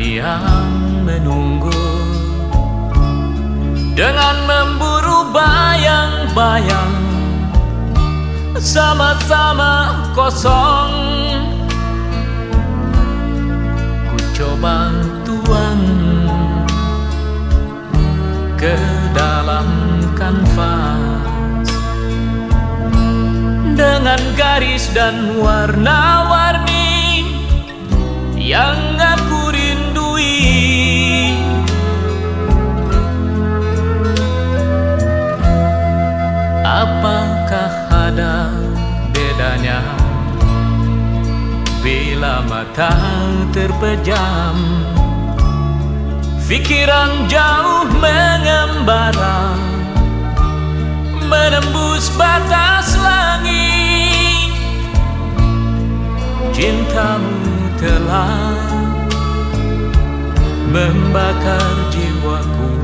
diam menunggu. Dengan memburu bayang-bayang Sama-sama kosong. Ku coba tuang Ke dalam kanvas. Dengan garis dan warna-warni yang aku mata terpejam, pikiran jauh mengembara, menembus batas langit. Cintamu telah membakar jiwaku.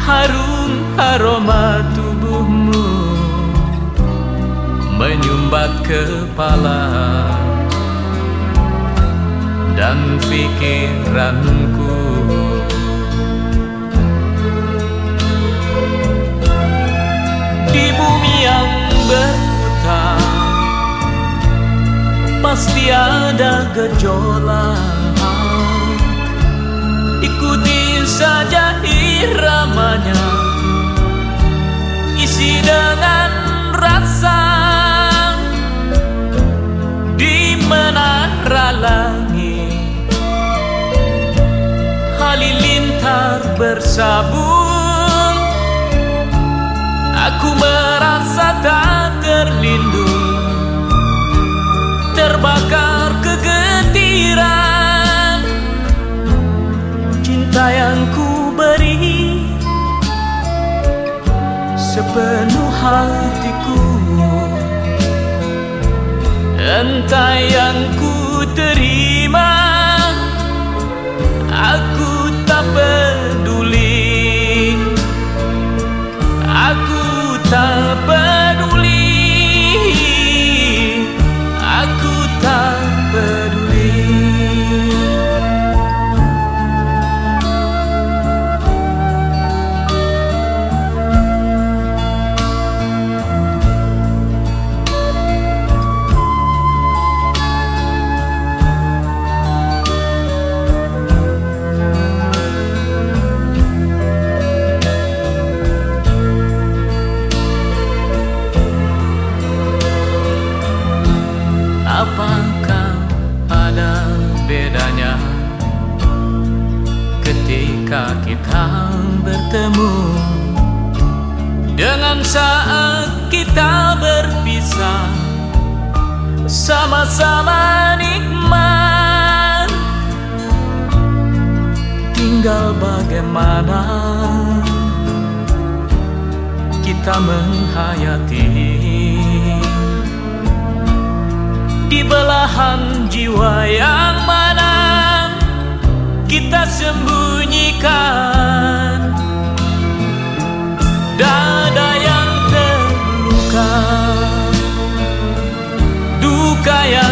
Harum aroma menyumbat kepala dan pikiranku. Di bumi yang berputar pasti ada gejolak. Ikuti saja iramanya isi dengan bersabung aku merasa tak terlindung. Terbakar kegetiran. Cinta yang ku beri sepenuh hatiku. Entah yang ku terima aku kita bertemu. Dengan saat kita berpisah sama-sama nikmat. Tinggal bagaimana kita menghayati. Di belahan jiwa yang mana Русская